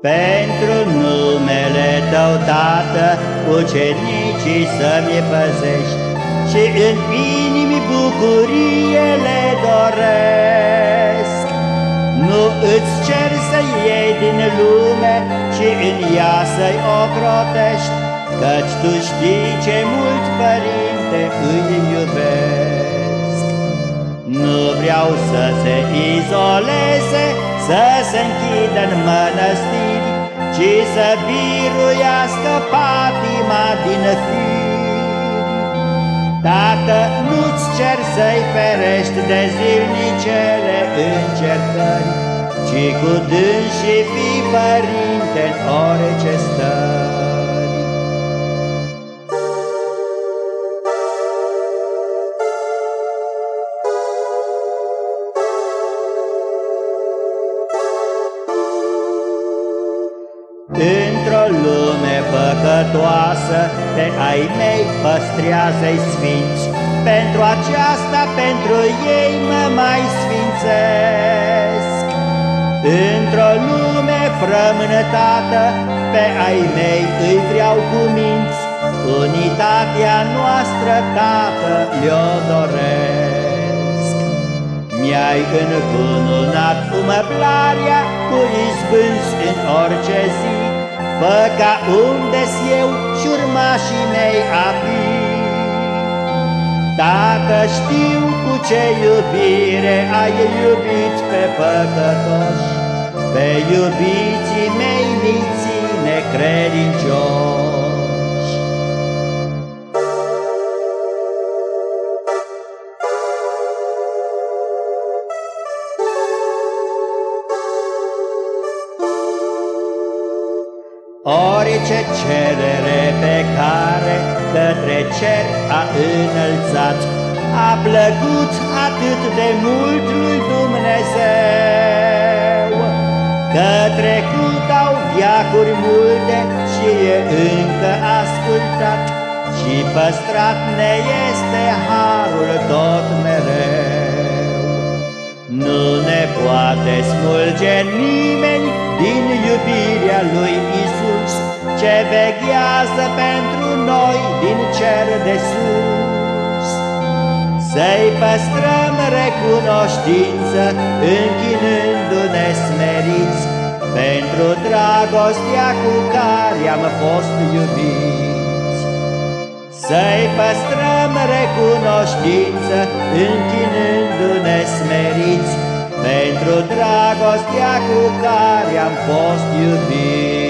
Pentru numele Tău, Tată, ucenicii să-mi păzești Și în inimi bucurie le doresc. Nu îți cer să iei din lume, ci în ea să-i ocrotești, Căci Tu știi ce mult, Părinte, îi iubesc. Nu vreau să se izoleze, să se închidă în mănăstiri, Ci să biruiască patima din firi. Tată, nu-ți cer să-i ferești de zilnicele încercări, Ci cu dânsii fii părinte în orice stări. Într-o lume păcătoasă, pe ai mei păstrează-i sfinți, Pentru aceasta, pentru ei mă mai sfințesc. Într-o lume frămânătată, pe ai mei îi vreau cu minți, Unitatea noastră, Tată, le-o doresc. Mi-ai încununat umăblarea cu izbânzi în orice zi, Fă ca unde eu și urmașii mei api. Dacă știu cu ce iubire ai iubit pe păcătoși, Pe iubiții mei miții necredincioși. Orice cerere pe care către cer a înălțat, A plăcut atât de mult lui Dumnezeu, Că trecut au viacuri multe și e încă ascultat, Și păstrat ne este harul tot mereu. Nu ne poate smulge nimeni din iubirea lui Isus, ce veghează pentru noi din cer de sus. Să-i păstrăm recunoștință, închinându-ne smeriți, pentru dragostea cu care am fost iubiți. Să-i păstrăm recunoștință, închinându-ne smeriți, pentru dragostea cu care am fost iubiți.